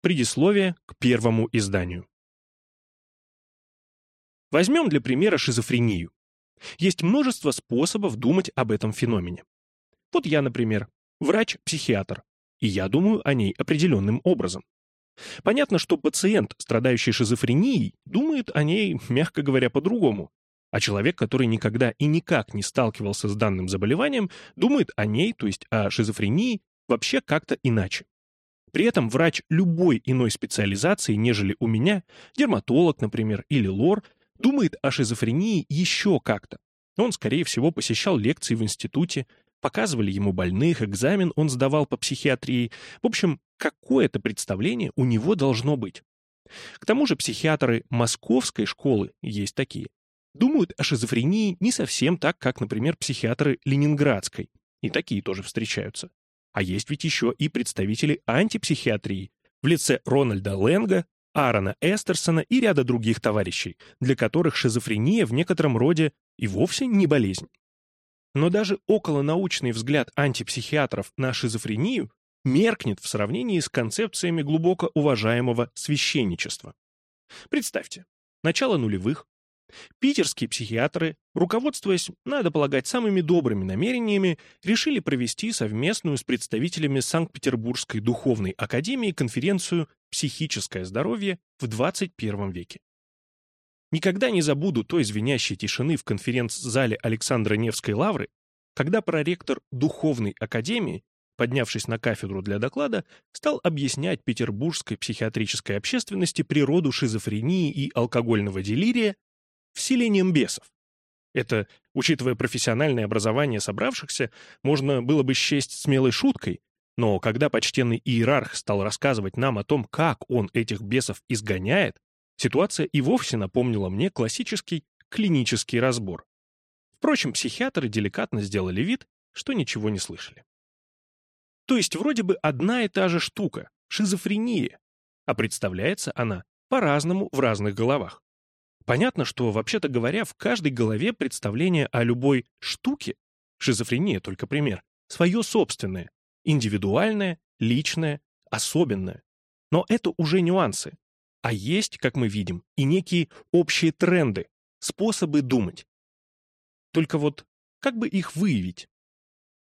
Предисловие к первому изданию. Возьмем для примера шизофрению. Есть множество способов думать об этом феномене. Вот я, например, врач-психиатр, и я думаю о ней определенным образом. Понятно, что пациент, страдающий шизофренией, думает о ней, мягко говоря, по-другому, а человек, который никогда и никак не сталкивался с данным заболеванием, думает о ней, то есть о шизофрении, вообще как-то иначе. При этом врач любой иной специализации, нежели у меня, дерматолог, например, или лор, думает о шизофрении еще как-то. Он, скорее всего, посещал лекции в институте, показывали ему больных, экзамен он сдавал по психиатрии. В общем, какое-то представление у него должно быть. К тому же психиатры московской школы, есть такие, думают о шизофрении не совсем так, как, например, психиатры ленинградской. И такие тоже встречаются. А есть ведь еще и представители антипсихиатрии в лице Рональда Ленга, Аарона Эстерсона и ряда других товарищей, для которых шизофрения в некотором роде и вовсе не болезнь. Но даже околонаучный взгляд антипсихиатров на шизофрению меркнет в сравнении с концепциями глубоко уважаемого священничества. Представьте, начало нулевых, Питерские психиатры, руководствуясь, надо полагать, самыми добрыми намерениями, решили провести совместную с представителями Санкт-Петербургской духовной академии конференцию «Психическое здоровье в 21 веке». Никогда не забуду той звенящей тишины в конференц-зале Александра Невской лавры, когда проректор Духовной академии, поднявшись на кафедру для доклада, стал объяснять петербургской психиатрической общественности природу шизофрении и алкогольного делирия вселением бесов. Это, учитывая профессиональное образование собравшихся, можно было бы счесть смелой шуткой, но когда почтенный иерарх стал рассказывать нам о том, как он этих бесов изгоняет, ситуация и вовсе напомнила мне классический клинический разбор. Впрочем, психиатры деликатно сделали вид, что ничего не слышали. То есть вроде бы одна и та же штука — шизофрения, а представляется она по-разному в разных головах. Понятно, что, вообще-то говоря, в каждой голове представление о любой «штуке» — шизофрения только пример — свое собственное, индивидуальное, личное, особенное. Но это уже нюансы. А есть, как мы видим, и некие общие тренды, способы думать. Только вот как бы их выявить?